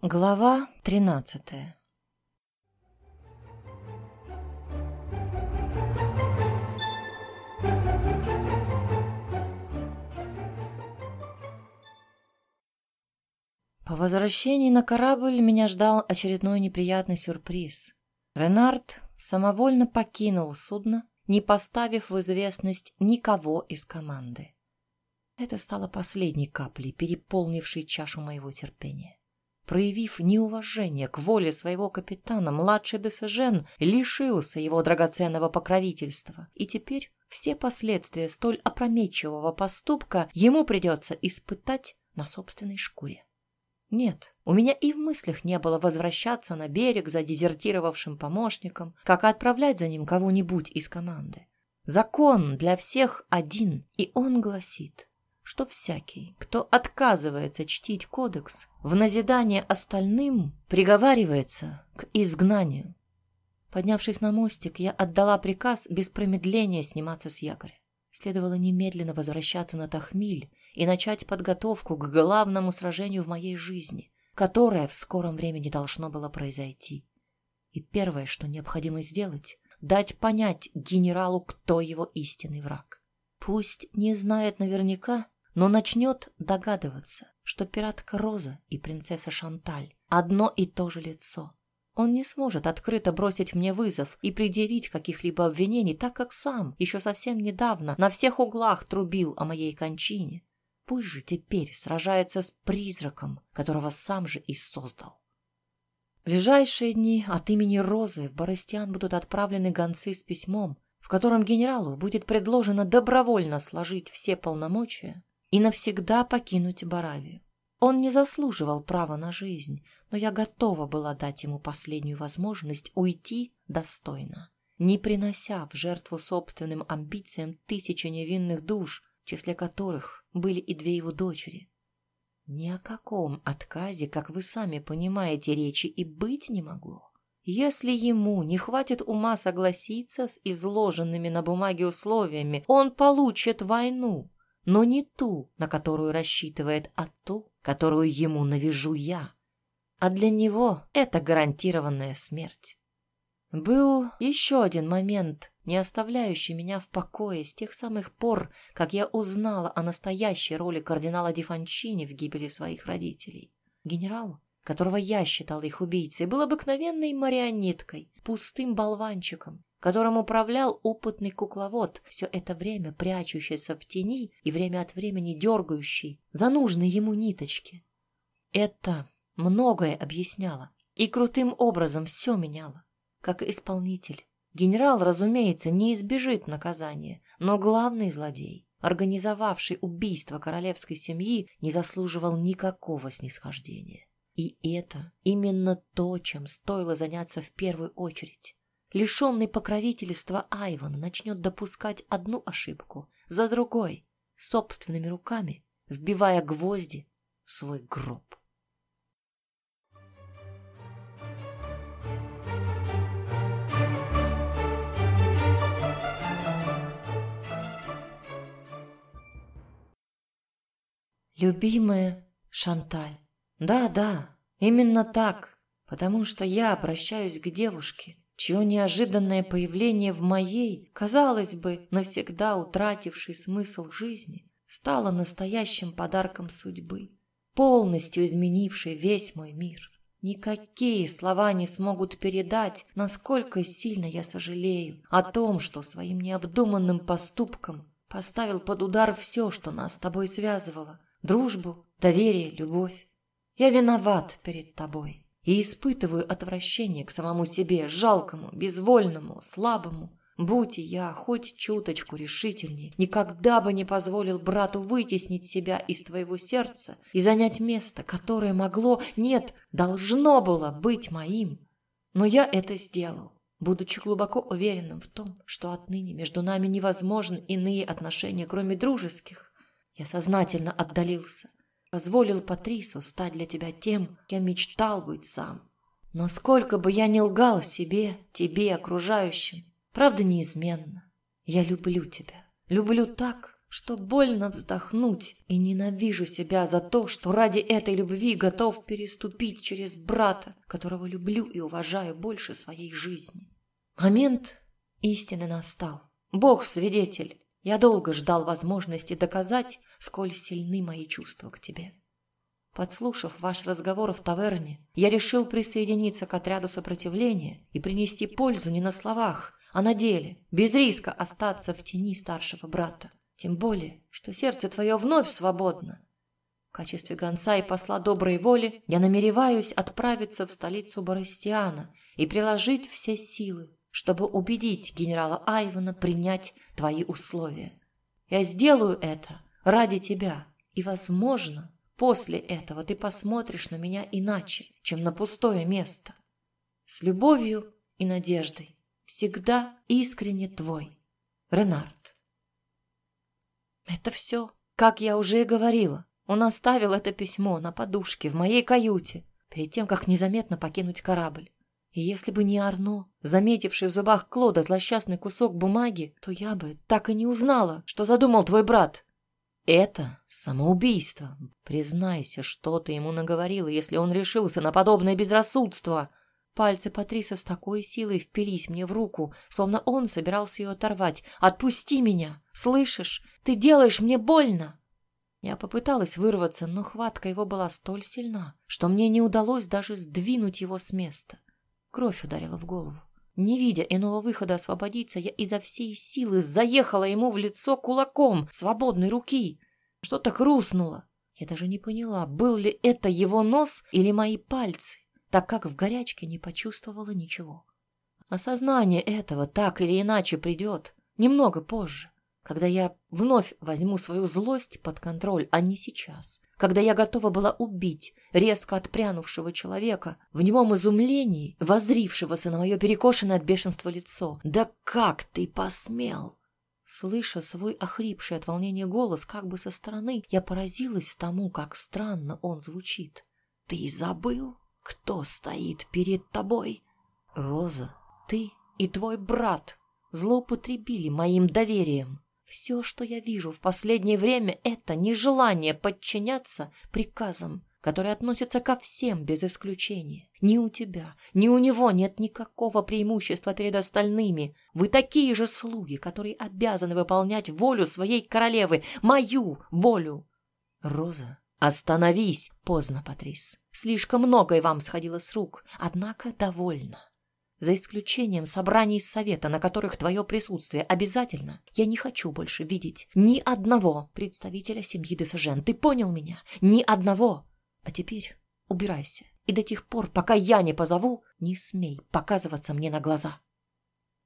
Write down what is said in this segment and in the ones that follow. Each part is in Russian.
Глава тринадцатая По возвращении на корабль меня ждал очередной неприятный сюрприз. Ренард самовольно покинул судно, не поставив в известность никого из команды. Это стало последней каплей, переполнившей чашу моего терпения. Проявив неуважение к воле своего капитана, младший Десажен лишился его драгоценного покровительства, и теперь все последствия столь опрометчивого поступка ему придется испытать на собственной шкуре. Нет, у меня и в мыслях не было возвращаться на берег за дезертировавшим помощником, как отправлять за ним кого-нибудь из команды. Закон для всех один, и он гласит, что всякий, кто отказывается чтить кодекс, в назидание остальным приговаривается к изгнанию. Поднявшись на мостик, я отдала приказ без промедления сниматься с якоря. Следовало немедленно возвращаться на Тахмиль и начать подготовку к главному сражению в моей жизни, которое в скором времени должно было произойти. И первое, что необходимо сделать, дать понять генералу, кто его истинный враг. Пусть не знает наверняка, но начнет догадываться, что пиратка Роза и принцесса Шанталь одно и то же лицо. Он не сможет открыто бросить мне вызов и предъявить каких-либо обвинений, так как сам еще совсем недавно на всех углах трубил о моей кончине. Пусть же теперь сражается с призраком, которого сам же и создал. В ближайшие дни от имени Розы в Боростиан будут отправлены гонцы с письмом, в котором генералу будет предложено добровольно сложить все полномочия и навсегда покинуть Баравию. Он не заслуживал права на жизнь, но я готова была дать ему последнюю возможность уйти достойно, не принося в жертву собственным амбициям тысячи невинных душ, в числе которых были и две его дочери. Ни о каком отказе, как вы сами понимаете, речи и быть не могло. Если ему не хватит ума согласиться с изложенными на бумаге условиями, он получит войну, но не ту, на которую рассчитывает, а ту, которую ему навяжу я. А для него это гарантированная смерть. Был еще один момент, не оставляющий меня в покое с тех самых пор, как я узнала о настоящей роли кардинала Дифанчини в гибели своих родителей. Генерал, которого я считала их убийцей, был обыкновенной марионеткой, пустым болванчиком, которым управлял опытный кукловод, все это время прячущийся в тени и время от времени дергающий за нужные ему ниточки. Это многое объясняло и крутым образом все меняло как исполнитель. Генерал, разумеется, не избежит наказания, но главный злодей, организовавший убийство королевской семьи, не заслуживал никакого снисхождения. И это именно то, чем стоило заняться в первую очередь. Лишенный покровительства Айван начнет допускать одну ошибку за другой, собственными руками, вбивая гвозди в свой гроб. Любимая Шанталь. Да, да, именно так, потому что я обращаюсь к девушке, чье неожиданное появление в моей, казалось бы, навсегда утратившей смысл жизни, стало настоящим подарком судьбы, полностью изменившей весь мой мир. Никакие слова не смогут передать, насколько сильно я сожалею о том, что своим необдуманным поступком поставил под удар все, что нас с тобой связывало, дружбу, доверие, любовь. Я виноват перед тобой и испытываю отвращение к самому себе, жалкому, безвольному, слабому. Будь я хоть чуточку решительнее, никогда бы не позволил брату вытеснить себя из твоего сердца и занять место, которое могло, нет, должно было быть моим. Но я это сделал, будучи глубоко уверенным в том, что отныне между нами невозможны иные отношения, кроме дружеских. Я сознательно отдалился, позволил Патрису стать для тебя тем, кем мечтал быть сам. Но сколько бы я ни лгал себе, тебе, окружающим, правда неизменно. Я люблю тебя, люблю так, что больно вздохнуть, и ненавижу себя за то, что ради этой любви готов переступить через брата, которого люблю и уважаю больше своей жизни. Момент истины настал. Бог свидетель. Я долго ждал возможности доказать, сколь сильны мои чувства к тебе. Подслушав ваш разговор в таверне, я решил присоединиться к отряду сопротивления и принести пользу не на словах, а на деле, без риска остаться в тени старшего брата. Тем более, что сердце твое вновь свободно. В качестве гонца и посла доброй воли я намереваюсь отправиться в столицу Барастиана и приложить все силы, чтобы убедить генерала Айвана принять твои условия. Я сделаю это ради тебя, и, возможно, после этого ты посмотришь на меня иначе, чем на пустое место. С любовью и надеждой. Всегда искренне твой. Ренард. Это все, как я уже и говорила. Он оставил это письмо на подушке в моей каюте, перед тем, как незаметно покинуть корабль. И если бы не Арно, заметивший в зубах Клода злосчастный кусок бумаги, то я бы так и не узнала, что задумал твой брат. Это самоубийство. Признайся, что ты ему наговорила, если он решился на подобное безрассудство. Пальцы Патриса с такой силой впились мне в руку, словно он собирался ее оторвать. «Отпусти меня! Слышишь? Ты делаешь мне больно!» Я попыталась вырваться, но хватка его была столь сильна, что мне не удалось даже сдвинуть его с места. Кровь ударила в голову. Не видя иного выхода освободиться, я изо всей силы заехала ему в лицо кулаком свободной руки. Что-то хрустнуло. Я даже не поняла, был ли это его нос или мои пальцы так как в горячке не почувствовала ничего. Осознание этого так или иначе придет немного позже, когда я вновь возьму свою злость под контроль, а не сейчас, когда я готова была убить резко отпрянувшего человека, в немом изумлении, возрившегося на мое перекошенное от бешенства лицо. «Да как ты посмел!» Слыша свой охрипший от волнения голос как бы со стороны, я поразилась тому, как странно он звучит. «Ты забыл?» кто стоит перед тобой. Роза, ты и твой брат злоупотребили моим доверием. Все, что я вижу в последнее время, это нежелание подчиняться приказам, которые относятся ко всем без исключения. Ни у тебя, ни у него нет никакого преимущества перед остальными. Вы такие же слуги, которые обязаны выполнять волю своей королевы, мою волю. Роза, остановись, поздно, Патрис. Слишком многое вам сходило с рук, однако довольно. За исключением собраний совета, на которых твое присутствие обязательно, я не хочу больше видеть ни одного представителя семьи Десажен. Ты понял меня? Ни одного. А теперь убирайся. И до тех пор, пока я не позову, не смей показываться мне на глаза.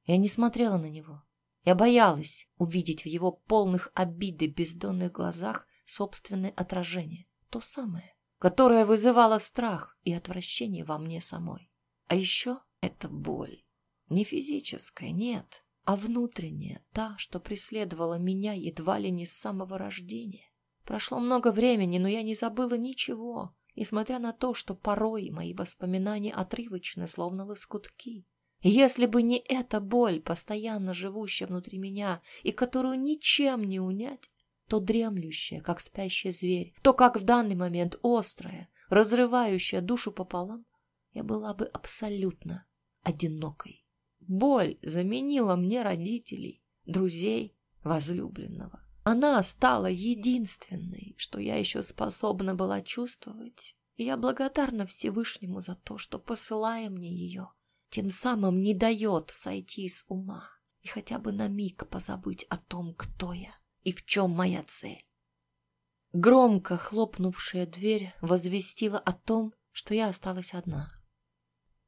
Я не смотрела на него. Я боялась увидеть в его полных обиды бездонных глазах собственное отражение. То самое, которая вызывала страх и отвращение во мне самой. А еще это боль. Не физическая, нет, а внутренняя, та, что преследовала меня едва ли не с самого рождения. Прошло много времени, но я не забыла ничего, несмотря на то, что порой мои воспоминания отрывочны, словно лоскутки. И если бы не эта боль, постоянно живущая внутри меня и которую ничем не унять, то дремлющая, как спящий зверь, то как в данный момент острая, разрывающая душу пополам, я была бы абсолютно одинокой. Боль заменила мне родителей, друзей, возлюбленного. Она стала единственной, что я еще способна была чувствовать, и я благодарна Всевышнему за то, что, посылая мне ее, тем самым не дает сойти с ума и хотя бы на миг позабыть о том, кто я и в чем моя цель. Громко хлопнувшая дверь возвестила о том, что я осталась одна.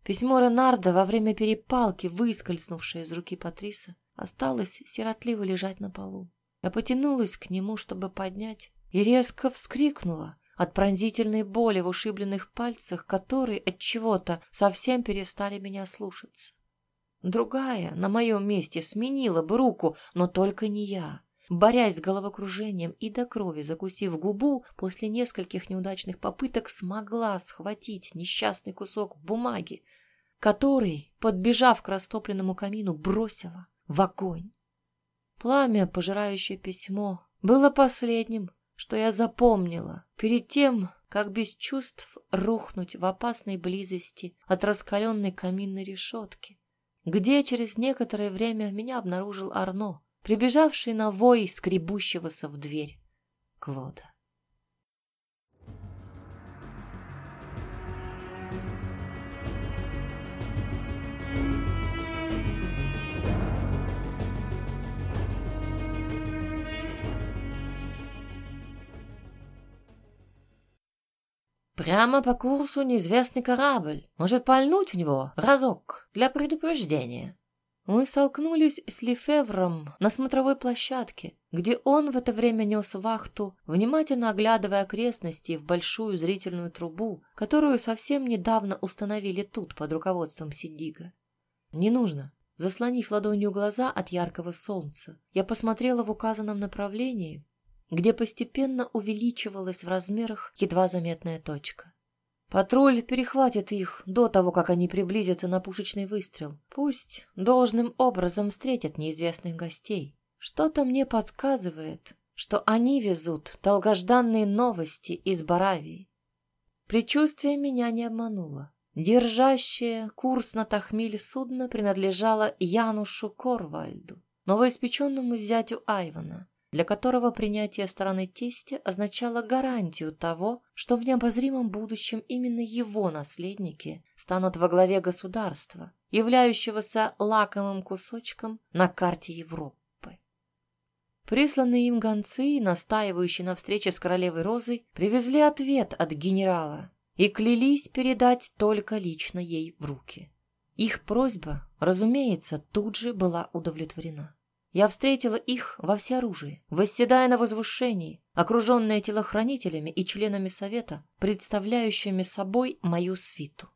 Письмо Ренарда во время перепалки, выскользнувшее из руки Патриса, осталось сиротливо лежать на полу. Я потянулась к нему, чтобы поднять, и резко вскрикнула от пронзительной боли в ушибленных пальцах, которые от чего-то совсем перестали меня слушаться. Другая на моем месте сменила бы руку, но только не я борясь с головокружением и до крови закусив губу, после нескольких неудачных попыток смогла схватить несчастный кусок бумаги, который, подбежав к растопленному камину, бросила в огонь. Пламя, пожирающее письмо, было последним, что я запомнила перед тем, как без чувств рухнуть в опасной близости от раскаленной каминной решетки, где через некоторое время меня обнаружил Арно, прибежавший на вой скребущегося в дверь Клода. Прямо по курсу неизвестный корабль. Может пальнуть в него разок для предупреждения. Мы столкнулись с Лефевром на смотровой площадке, где он в это время нес вахту, внимательно оглядывая окрестности в большую зрительную трубу, которую совсем недавно установили тут под руководством Сидига. «Не нужно». Заслонив ладонью глаза от яркого солнца, я посмотрела в указанном направлении где постепенно увеличивалась в размерах едва заметная точка. Патруль перехватит их до того, как они приблизятся на пушечный выстрел. Пусть должным образом встретят неизвестных гостей. Что-то мне подсказывает, что они везут долгожданные новости из Баравии. Предчувствие меня не обмануло. Держащее курс на Тахмиль судно принадлежало Янушу Корвальду, новоиспеченному зятю Айвана для которого принятие стороны тестя означало гарантию того, что в необозримом будущем именно его наследники станут во главе государства, являющегося лакомым кусочком на карте Европы. Присланные им гонцы, настаивающие на встрече с королевой Розой, привезли ответ от генерала и клялись передать только лично ей в руки. Их просьба, разумеется, тут же была удовлетворена. Я встретила их во всеоружии, восседая на возвышении, окруженная телохранителями и членами совета, представляющими собой мою свиту.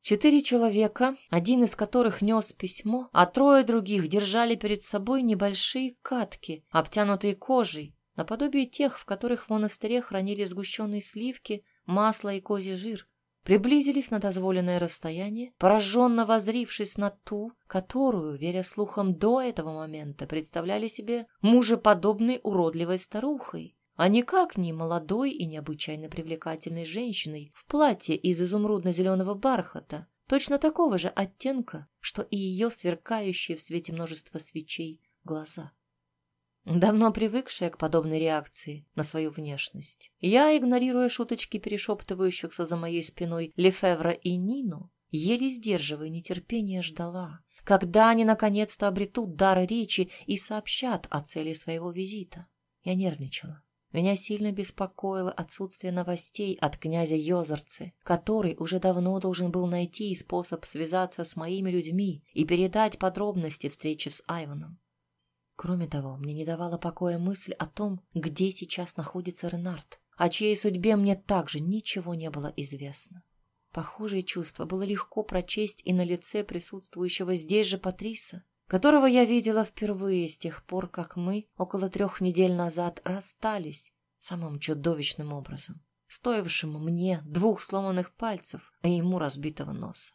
Четыре человека, один из которых нес письмо, а трое других держали перед собой небольшие катки, обтянутые кожей, наподобие тех, в которых в монастыре хранили сгущенные сливки, масло и козий жир, приблизились на дозволенное расстояние, пораженно возрившись на ту, которую, веря слухам до этого момента, представляли себе мужеподобной уродливой старухой, а никак не молодой и необычайно привлекательной женщиной в платье из изумрудно-зеленого бархата, точно такого же оттенка, что и ее сверкающие в свете множества свечей глаза давно привыкшая к подобной реакции на свою внешность. Я, игнорируя шуточки перешептывающихся за моей спиной Лефевра и Нину, еле сдерживая нетерпение, ждала, когда они наконец-то обретут дар речи и сообщат о цели своего визита. Я нервничала. Меня сильно беспокоило отсутствие новостей от князя Йозерцы, который уже давно должен был найти способ связаться с моими людьми и передать подробности встречи с Айваном. Кроме того, мне не давала покоя мысль о том, где сейчас находится Ренард, о чьей судьбе мне также ничего не было известно. Похожее чувство было легко прочесть и на лице присутствующего здесь же Патриса, которого я видела впервые с тех пор, как мы около трех недель назад расстались самым чудовищным образом, стоившим мне двух сломанных пальцев, а ему разбитого носа.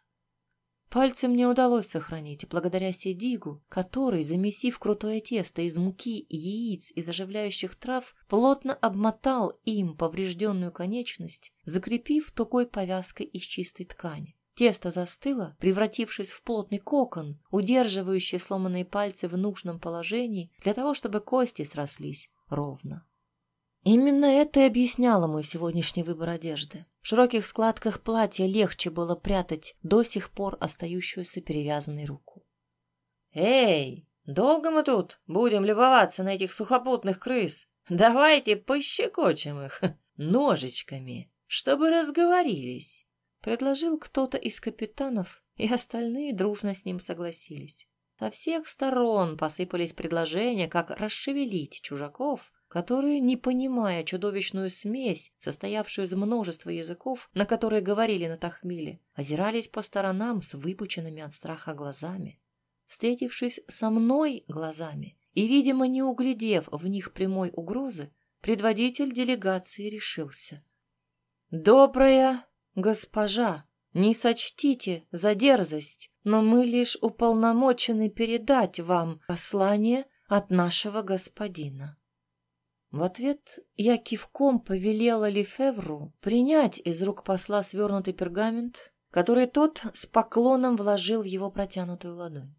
Пальцы мне удалось сохранить благодаря Седигу, который, замесив крутое тесто из муки, яиц и заживляющих трав, плотно обмотал им поврежденную конечность, закрепив тугой повязкой из чистой ткани. Тесто застыло, превратившись в плотный кокон, удерживающий сломанные пальцы в нужном положении для того, чтобы кости срослись ровно. Именно это и объясняло мой сегодняшний выбор одежды. В широких складках платья легче было прятать до сих пор остающуюся перевязанной руку. «Эй, долго мы тут будем любоваться на этих сухопутных крыс? Давайте пощекочем их ножичками, чтобы разговорились», — предложил кто-то из капитанов, и остальные дружно с ним согласились. Со всех сторон посыпались предложения, как расшевелить чужаков, которые, не понимая чудовищную смесь, состоявшую из множества языков, на которые говорили на Тахмиле, озирались по сторонам с выпученными от страха глазами. Встретившись со мной глазами и, видимо, не углядев в них прямой угрозы, предводитель делегации решился. «Добрая госпожа, не сочтите за дерзость, но мы лишь уполномочены передать вам послание от нашего господина». В ответ я кивком повелела Лефевру принять из рук посла свернутый пергамент, который тот с поклоном вложил в его протянутую ладонь.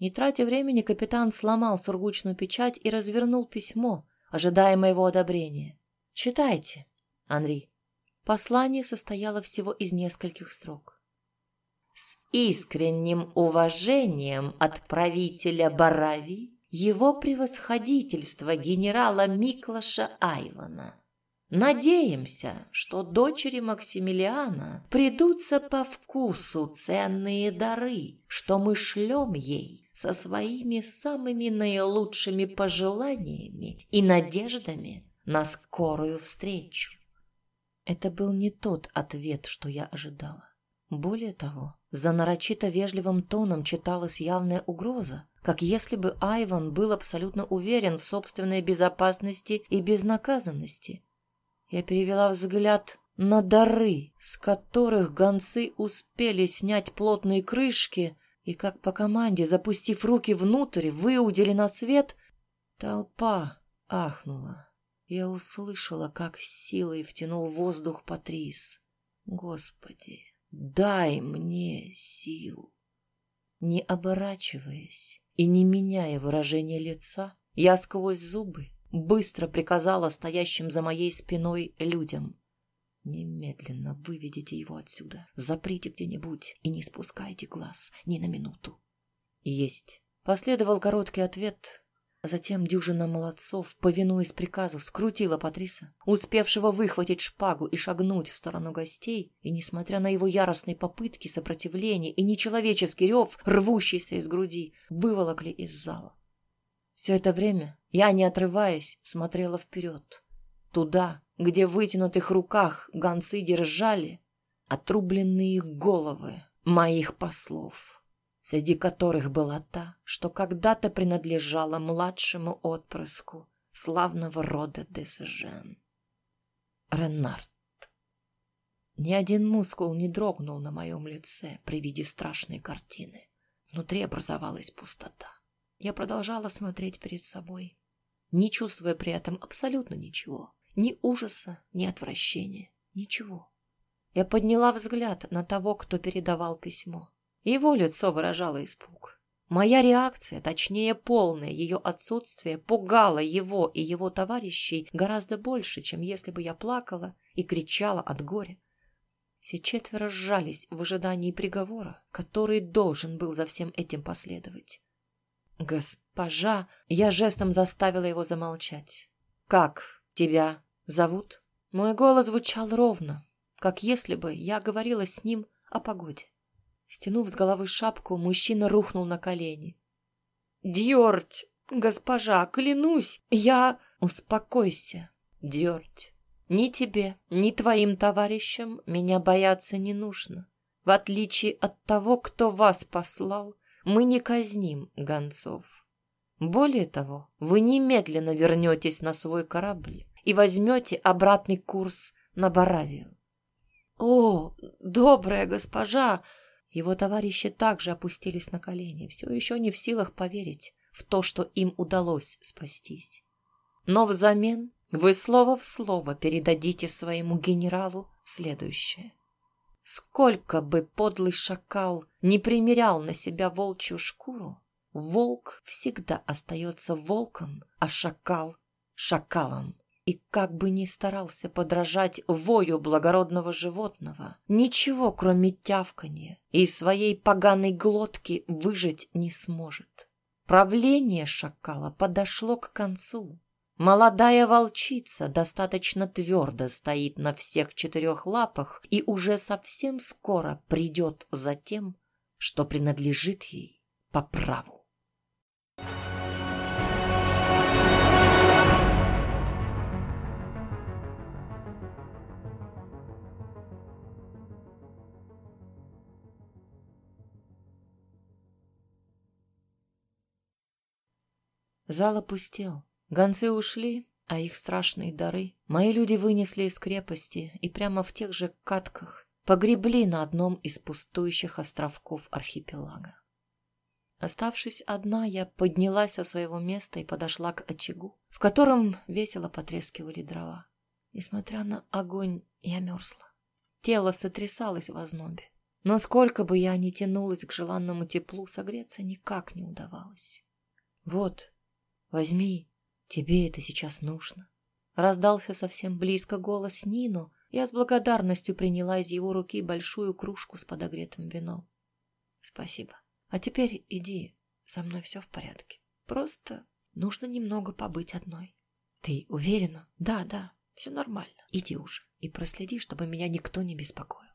Не тратя времени, капитан сломал сургучную печать и развернул письмо, ожидая моего одобрения. «Читайте, Анри». Послание состояло всего из нескольких строк. «С искренним уважением от правителя Баравии его превосходительство генерала Миклаша Айвана. Надеемся, что дочери Максимилиана придутся по вкусу ценные дары, что мы шлем ей со своими самыми наилучшими пожеланиями и надеждами на скорую встречу. Это был не тот ответ, что я ожидала. Более того, за нарочито вежливым тоном читалась явная угроза, как если бы Айван был абсолютно уверен в собственной безопасности и безнаказанности. Я перевела взгляд на дары, с которых гонцы успели снять плотные крышки, и как по команде, запустив руки внутрь, выудили на свет, толпа ахнула. Я услышала, как силой втянул воздух Патрис. Господи, дай мне сил. Не оборачиваясь и не меняя выражения лица, я сквозь зубы быстро приказала стоящим за моей спиной людям. Немедленно выведите его отсюда, заприте где-нибудь и не спускайте глаз ни на минуту. Есть. Последовал короткий ответ, Затем дюжина молодцов, повинуясь приказу, скрутила Патриса, успевшего выхватить шпагу и шагнуть в сторону гостей, и, несмотря на его яростные попытки сопротивления и нечеловеческий рев, рвущийся из груди, выволокли из зала. Все это время я, не отрываясь, смотрела вперед, туда, где в вытянутых руках гонцы держали отрубленные головы моих послов среди которых была та, что когда-то принадлежала младшему отпрыску славного рода Десжен. Ренард. Ни один мускул не дрогнул на моем лице при виде страшной картины. Внутри образовалась пустота. Я продолжала смотреть перед собой, не чувствуя при этом абсолютно ничего. Ни ужаса, ни отвращения, ничего. Я подняла взгляд на того, кто передавал письмо. Его лицо выражало испуг. Моя реакция, точнее полное ее отсутствие, пугала его и его товарищей гораздо больше, чем если бы я плакала и кричала от горя. Все четверо сжались в ожидании приговора, который должен был за всем этим последовать. «Госпожа!» Я жестом заставила его замолчать. «Как тебя зовут?» Мой голос звучал ровно, как если бы я говорила с ним о погоде. Стянув с головы шапку, мужчина рухнул на колени. «Дьорть! Госпожа, клянусь, я...» «Успокойся, Дьорть. Ни тебе, ни твоим товарищам меня бояться не нужно. В отличие от того, кто вас послал, мы не казним гонцов. Более того, вы немедленно вернетесь на свой корабль и возьмете обратный курс на Баравию. «О, добрая госпожа!» Его товарищи также опустились на колени, все еще не в силах поверить в то, что им удалось спастись. Но взамен вы слово в слово передадите своему генералу следующее. Сколько бы подлый шакал не примерял на себя волчью шкуру, волк всегда остается волком, а шакал — шакалом и как бы ни старался подражать вою благородного животного, ничего, кроме тявканья, из своей поганой глотки выжить не сможет. Правление шакала подошло к концу. Молодая волчица достаточно твердо стоит на всех четырех лапах и уже совсем скоро придет за тем, что принадлежит ей по праву. Зал опустел. Гонцы ушли, а их страшные дары мои люди вынесли из крепости и прямо в тех же катках погребли на одном из пустующих островков архипелага. Оставшись одна, я поднялась со своего места и подошла к очагу, в котором весело потрескивали дрова. Несмотря на огонь, я мерзла. Тело сотрясалось в ознобе. Но сколько бы я ни тянулась к желанному теплу, согреться никак не удавалось. «Вот, возьми, тебе это сейчас нужно». Раздался совсем близко голос Нину. Я с благодарностью приняла из его руки большую кружку с подогретым вином. «Спасибо. А теперь иди, со мной все в порядке. Просто нужно немного побыть одной». «Ты уверена?» «Да, да, все нормально. Иди уже и проследи, чтобы меня никто не беспокоил».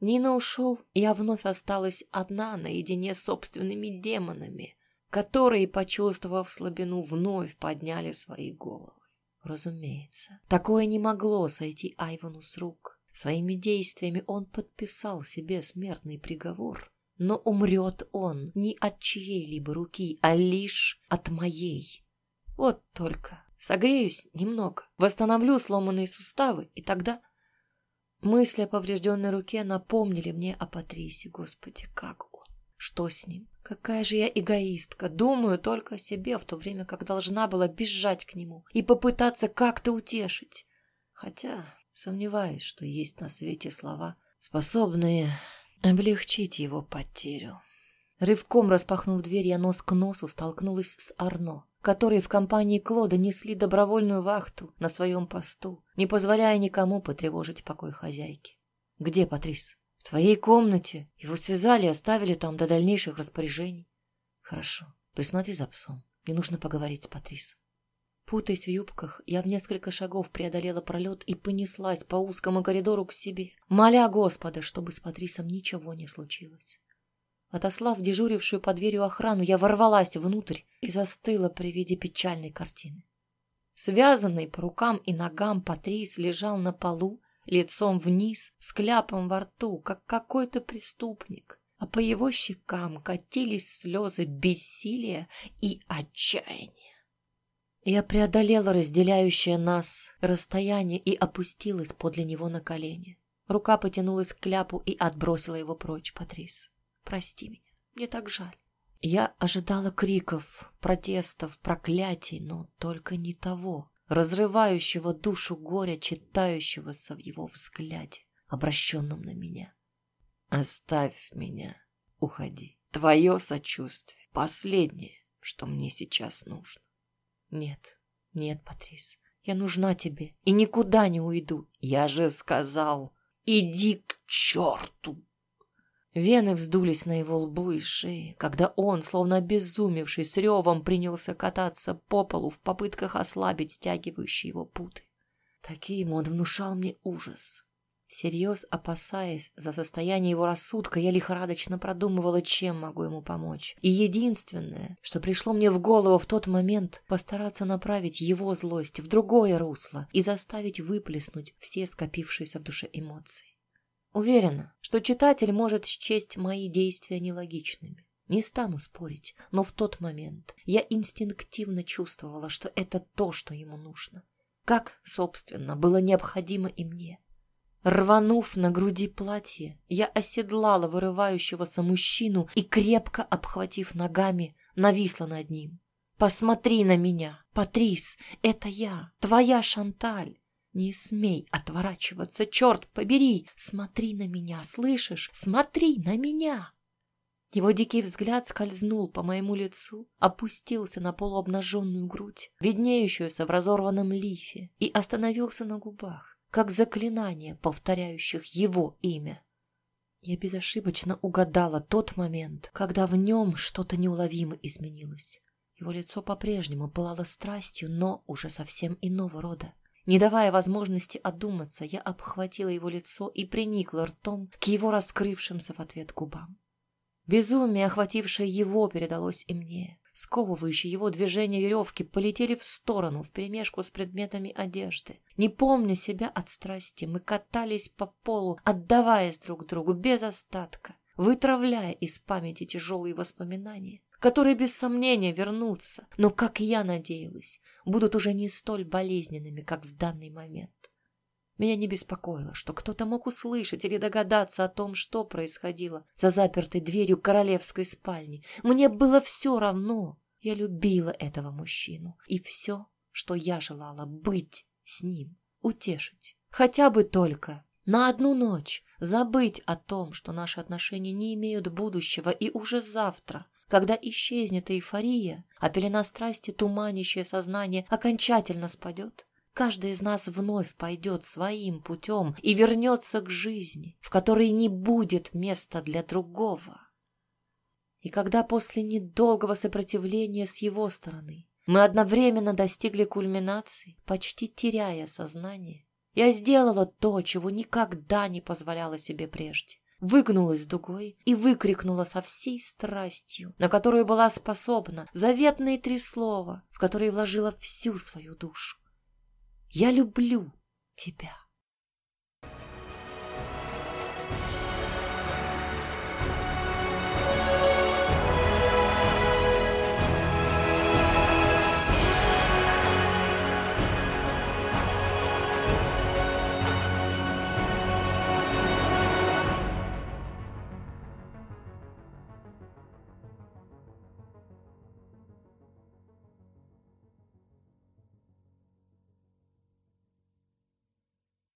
Нина ушел, я вновь осталась одна наедине с собственными демонами, которые, почувствовав слабину, вновь подняли свои головы. Разумеется, такое не могло сойти Айвану с рук. Своими действиями он подписал себе смертный приговор. Но умрет он не от чьей-либо руки, а лишь от моей. Вот только согреюсь немного, восстановлю сломанные суставы, и тогда... Мысли о поврежденной руке напомнили мне о Патрисе. Господи, как? Что с ним? Какая же я эгоистка. Думаю только о себе, в то время как должна была бежать к нему и попытаться как-то утешить. Хотя сомневаюсь, что есть на свете слова, способные облегчить его потерю. Рывком распахнув дверь, я нос к носу столкнулась с Арно которые в компании Клода несли добровольную вахту на своем посту, не позволяя никому потревожить покой хозяйки. «Где Патрис?» «В твоей комнате. Его связали и оставили там до дальнейших распоряжений». «Хорошо. Присмотри за псом. Мне нужно поговорить с Патрис». Путаясь в юбках, я в несколько шагов преодолела пролет и понеслась по узкому коридору к себе, моля Господа, чтобы с Патрисом ничего не случилось. Отослав дежурившую под дверью охрану, я ворвалась внутрь и застыла при виде печальной картины. Связанный по рукам и ногам Патрис лежал на полу, лицом вниз, с кляпом во рту, как какой-то преступник, а по его щекам катились слезы бессилия и отчаяния. Я преодолела разделяющее нас расстояние и опустилась подле него на колени. Рука потянулась к кляпу и отбросила его прочь, Патрис. Прости меня, мне так жаль. Я ожидала криков, протестов, проклятий, но только не того, разрывающего душу горя, читающегося в его взгляде, обращенном на меня. Оставь меня, уходи. Твое сочувствие — последнее, что мне сейчас нужно. Нет, нет, Патрис, я нужна тебе и никуда не уйду. Я же сказал, иди к черту. Вены вздулись на его лбу и шее, когда он, словно обезумевший, с ревом принялся кататься по полу в попытках ослабить стягивающие его путы. Таким он внушал мне ужас. Всерьез опасаясь за состояние его рассудка, я лихорадочно продумывала, чем могу ему помочь. И единственное, что пришло мне в голову в тот момент, постараться направить его злость в другое русло и заставить выплеснуть все скопившиеся в душе эмоции. Уверена, что читатель может счесть мои действия нелогичными. Не стану спорить, но в тот момент я инстинктивно чувствовала, что это то, что ему нужно. Как, собственно, было необходимо и мне. Рванув на груди платье, я оседлала вырывающегося мужчину и, крепко обхватив ногами, нависла над ним. «Посмотри на меня, Патрис, это я, твоя Шанталь. Не смей отворачиваться, черт побери! Смотри на меня, слышишь? Смотри на меня!» Его дикий взгляд скользнул по моему лицу, опустился на полуобнаженную грудь, виднеющуюся в разорванном лифе, и остановился на губах, как заклинание, повторяющих его имя. Я безошибочно угадала тот момент, когда в нем что-то неуловимо изменилось. Его лицо по-прежнему пылало страстью, но уже совсем иного рода. Не давая возможности одуматься, я обхватила его лицо и приникла ртом к его раскрывшимся в ответ губам. Безумие, охватившее его, передалось и мне. Сковывающие его движения веревки полетели в сторону вперемешку с предметами одежды. Не помня себя от страсти, мы катались по полу, отдаваясь друг другу без остатка, вытравляя из памяти тяжелые воспоминания которые без сомнения вернутся, но, как я надеялась, будут уже не столь болезненными, как в данный момент. Меня не беспокоило, что кто-то мог услышать или догадаться о том, что происходило за запертой дверью королевской спальни. Мне было все равно. Я любила этого мужчину. И все, что я желала, быть с ним, утешить. Хотя бы только на одну ночь забыть о том, что наши отношения не имеют будущего, и уже завтра, когда исчезнет эйфория, а пелена страсти, туманящее сознание, окончательно спадет, Каждый из нас вновь пойдет своим путем и вернется к жизни, в которой не будет места для другого. И когда после недолгого сопротивления с его стороны мы одновременно достигли кульминации, почти теряя сознание, я сделала то, чего никогда не позволяла себе прежде. Выгнулась дугой и выкрикнула со всей страстью, на которую была способна, заветные три слова, в которые вложила всю свою душу. Я люблю тебя.